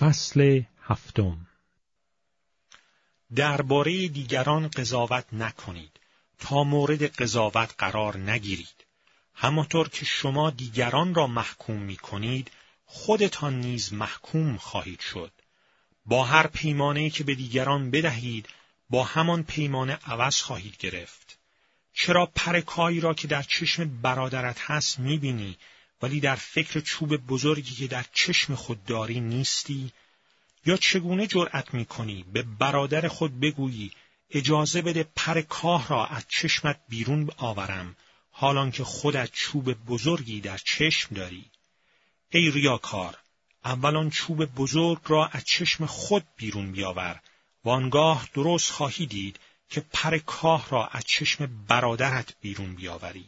فصل هفتم. درباره دیگران قضاوت نکنید. تا مورد قضاوت قرار نگیرید. همانطور که شما دیگران را محکوم می کنید خودتان نیز محکوم خواهید شد. با هر پیمانه که به دیگران بدهید با همان پیمانه عوض خواهید گرفت. چرا پرکایی را که در چشم برادرت هست می‌بینی؟ ولی در فکر چوب بزرگی که در چشم خود داری نیستی؟ یا چگونه جرأت می‌کنی به برادر خود بگویی اجازه بده پر کاه را از چشمت بیرون آورم حالان که خودت چوب بزرگی در چشم داری؟ ای ریاکار اولان چوب بزرگ را از چشم خود بیرون بیاور و آنگاه درست خواهی دید که پر کاه را از چشم برادرت بیرون بیاوری.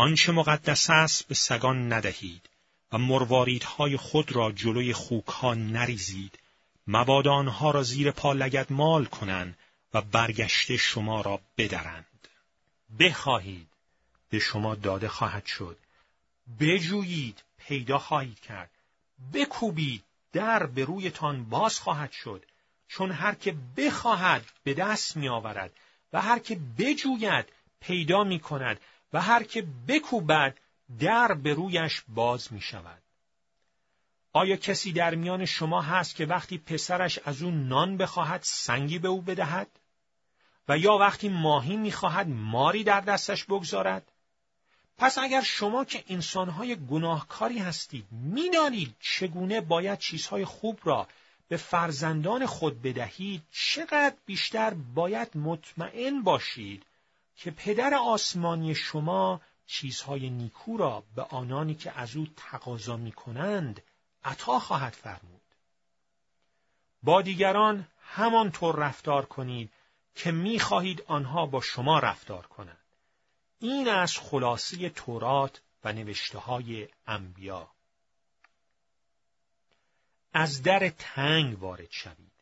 آنچه مقدس است به سگان ندهید و مرواریدهای خود را جلوی خوکها نریزید. مبادا آنها را زیر پا لگد مال کنند و برگشته شما را بدرند. بخواهید به شما داده خواهد شد. بجویید پیدا خواهید کرد. بکوبید در به رویتان باز خواهد شد. چون هر که بخواهد به دست می آورد و هر که بجوید پیدا می کند و هر که بکوبد در به رویش باز می شود. آیا کسی در میان شما هست که وقتی پسرش از او نان بخواهد سنگی به او بدهد؟ و یا وقتی ماهی می‌خواهد ماری در دستش بگذارد؟ پس اگر شما که انسانهای گناهکاری هستید می‌دانید چگونه باید چیزهای خوب را به فرزندان خود بدهید چقدر بیشتر باید مطمئن باشید که پدر آسمانی شما چیزهای نیکو را به آنانی که از او تقاضا می کنند عطا خواهد فرمود. با دیگران همانطور رفتار کنید که می‌خواهید آنها با شما رفتار کنند. این از خلاصی تورات و نوشته های انبیا. از در تنگ وارد شوید.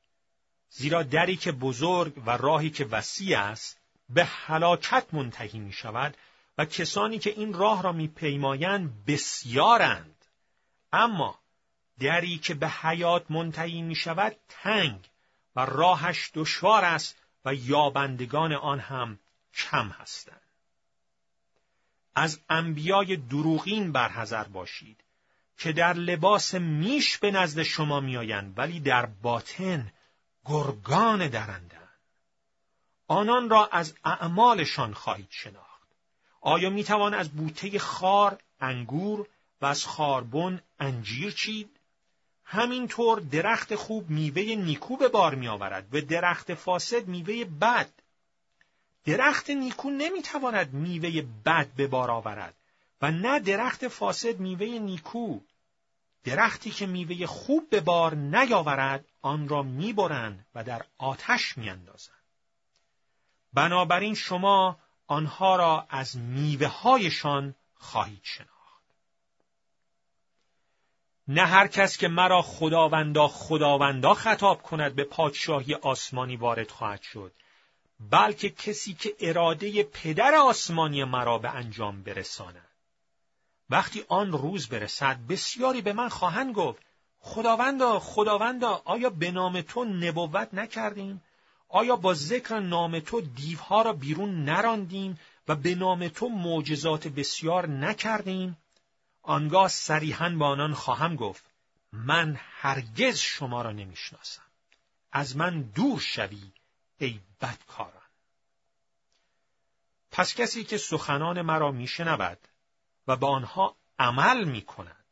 زیرا دری که بزرگ و راهی که وسیع است به هلاکت منتهی می شود و کسانی که این راه را میپیمایند بسیارند. اما دری که به حیات منتهی می شود تنگ و راهش دشوار است و یابندگان آن هم کم هستند. از انبیای دروغین برحذر باشید که در لباس میش به نزد شما میآیند ولی در باطن گرگان درندند. آنان را از اعمالشان خواهید شناخت. آیا می‌توان از بوته خار انگور و از خاربن انجیر چید؟ همینطور درخت خوب میوه نیکو به بار می آورد و درخت فاسد میوه بد. درخت نیکو نمی‌تواند میوه بد به بار آورد و نه درخت فاسد میوه نیکو. درختی که میوه خوب به بار نیاورد آن را می‌برند و در آتش میاندازند. بنابراین شما آنها را از میوه هایشان خواهید شناخت. نه هر کس که مرا خداوندا خداوندا خطاب کند به پادشاهی آسمانی وارد خواهد شد بلکه کسی که اراده پدر آسمانی مرا به انجام برساند وقتی آن روز برسد بسیاری به من خواهند گفت خداوندا خداوندا آیا به نام تو نبوت نکردیم آیا با ذکر نام تو دیوها را بیرون نراندیم و به نام تو معجزات بسیار نکردیم؟ آنگاه صریحا با آنان خواهم گفت من هرگز شما را نمی‌شناسم. از من دور شوی ای بدکاران. پس کسی که سخنان مرا میشنود و به آنها عمل می کند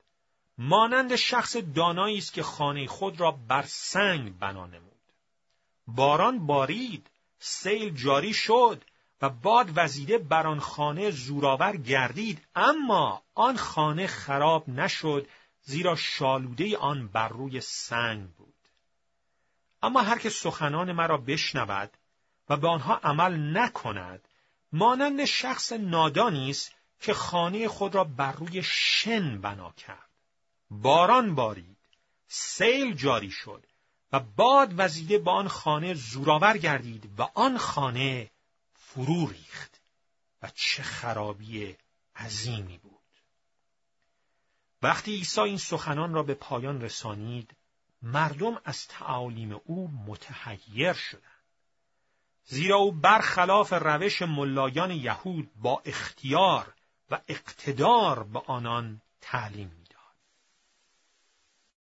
مانند شخص دانایی است که خانه خود را بر سنگ بنا نمود. باران بارید سیل جاری شد و باد وزیده بر آن خانه زورآور گردید. اما آن خانه خراب نشد زیرا شالوده آن بر روی سنگ بود. اما هر که سخنان مرا بشنود و به آنها عمل نکند مانند شخص نادانی است که خانه خود را بر روی شن بنا کرد. باران بارید سیل جاری شد و باد وزیده با آن خانه زورآور گردید و آن خانه فرو ریخت و چه خرابی عظیمی بود. وقتی عیسی این سخنان را به پایان رسانید، مردم از تعالیم او متحیر شدند. زیرا او برخلاف روش ملایان یهود با اختیار و اقتدار به آنان تعلیم